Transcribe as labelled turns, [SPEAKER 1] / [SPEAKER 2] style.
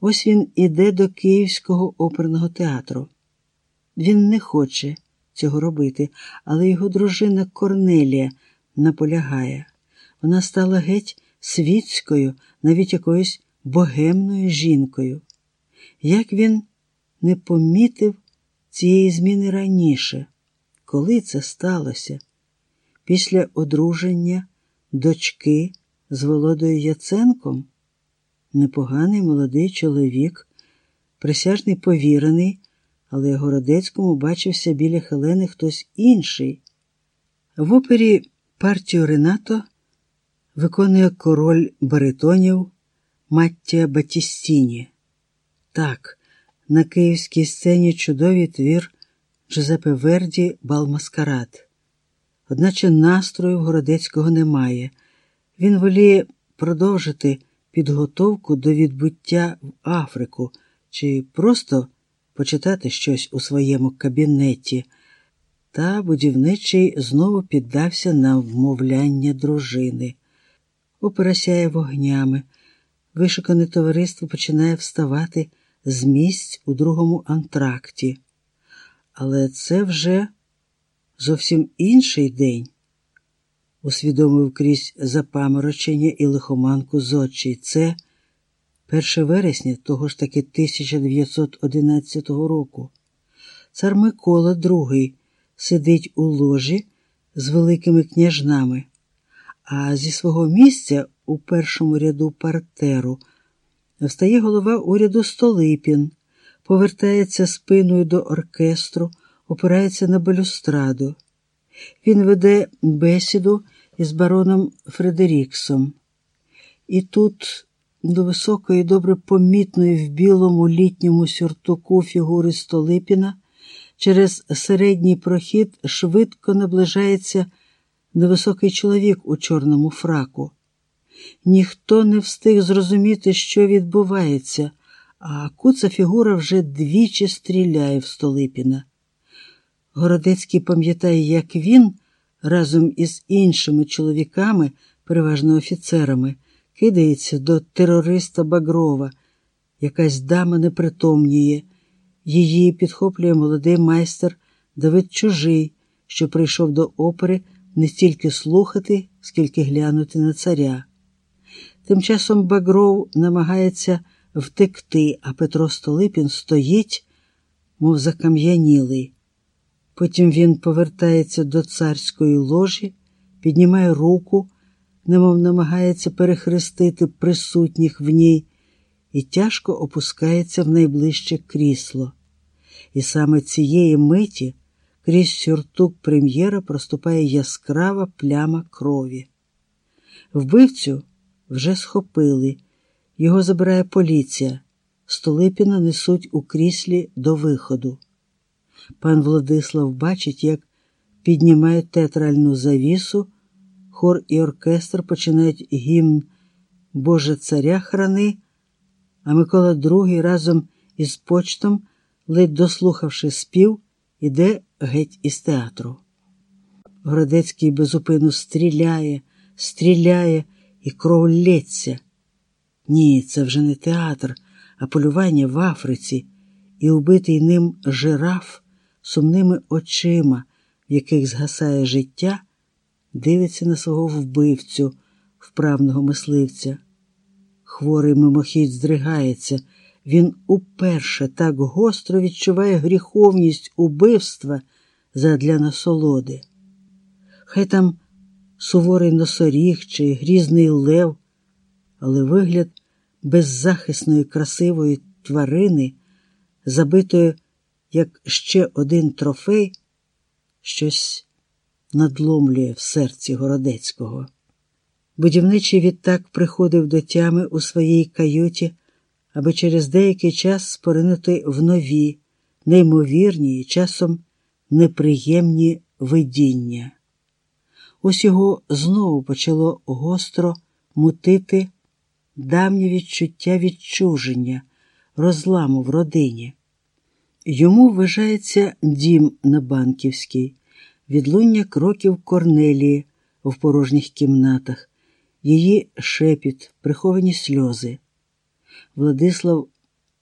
[SPEAKER 1] Ось він іде до Київського оперного театру. Він не хоче цього робити, але його дружина Корнелія наполягає. Вона стала геть світською, навіть якоюсь богемною жінкою. Як він не помітив цієї зміни раніше, коли це сталося? Після одруження дочки з Володою Яценком? Непоганий молодий чоловік, присяжний повірений, але Городецькому бачився біля Хелени хтось інший. В опері партію Ренато виконує король баритонів Маттія Батістіні. Так, на київській сцені чудовий твір Джузепе Верді Балмаскарад. Одначе настрою Городецького немає. Він воліє продовжити підготовку до відбуття в Африку чи просто почитати щось у своєму кабінеті. Та будівничий знову піддався на вмовляння дружини. Опера сяє вогнями. Вишукане товариство починає вставати з місць у другому антракті. Але це вже зовсім інший день, усвідомив крізь запаморочення і лихоманку з очі. Це 1 вересня того ж таки 1911 року. Цар Микола II сидить у ложі з великими княжнами, а зі свого місця у першому ряду партеру встає голова уряду Столипін, повертається спиною до оркестру, опирається на балюстраду. Він веде бесіду із бароном Фредеріксом. І тут до високої, добре помітної в білому літньому сюртуку фігури Столипіна через середній прохід швидко наближається невисокий чоловік у чорному фраку. Ніхто не встиг зрозуміти, що відбувається, а куца фігура вже двічі стріляє в Столипіна. Городецький пам'ятає, як він разом із іншими чоловіками, переважно офіцерами, кидається до терориста Багрова. Якась дама непритомніє. Її підхоплює молодий майстер Давид Чужий, що прийшов до опери не стільки слухати, скільки глянути на царя. Тим часом Багров намагається втекти, а Петро Столипін стоїть, мов закам'янілий. Потім він повертається до царської ложі, піднімає руку, немов намагається перехрестити присутніх в ній, і тяжко опускається в найближче крісло. І саме цієї миті крізь сюртук прем'єра проступає яскрава пляма крові. Вбивцю вже схопили, його забирає поліція. Столипіна несуть у кріслі до виходу. Пан Владислав бачить, як піднімають театральну завісу, хор і оркестр починають гімн Боже царя храни, а Микола II разом із почтом, ледь дослухавши спів, іде геть із театру. Городецький безупину стріляє, стріляє, і кров лється. Ні, це вже не театр, а полювання в Африці, і убитий ним жираф сумними очима, в яких згасає життя, дивиться на свого вбивцю, вправного мисливця. Хворий мимохідь здригається, він уперше так гостро відчуває гріховність убивства задля насолоди. Хай там суворий носоріг чи грізний лев, але вигляд беззахисної красивої тварини, забитої як ще один трофей, щось надломлює в серці Городецького. Будівничий відтак приходив до тями у своїй каюті, аби через деякий час споринути в нові, неймовірні і часом неприємні видіння. Ось його знову почало гостро мутити давнє відчуття відчуження, розламу в родині. Йому вважається дім на Банківській, відлуння кроків Корнелії в порожніх кімнатах, її шепіт, приховані сльози. Владислав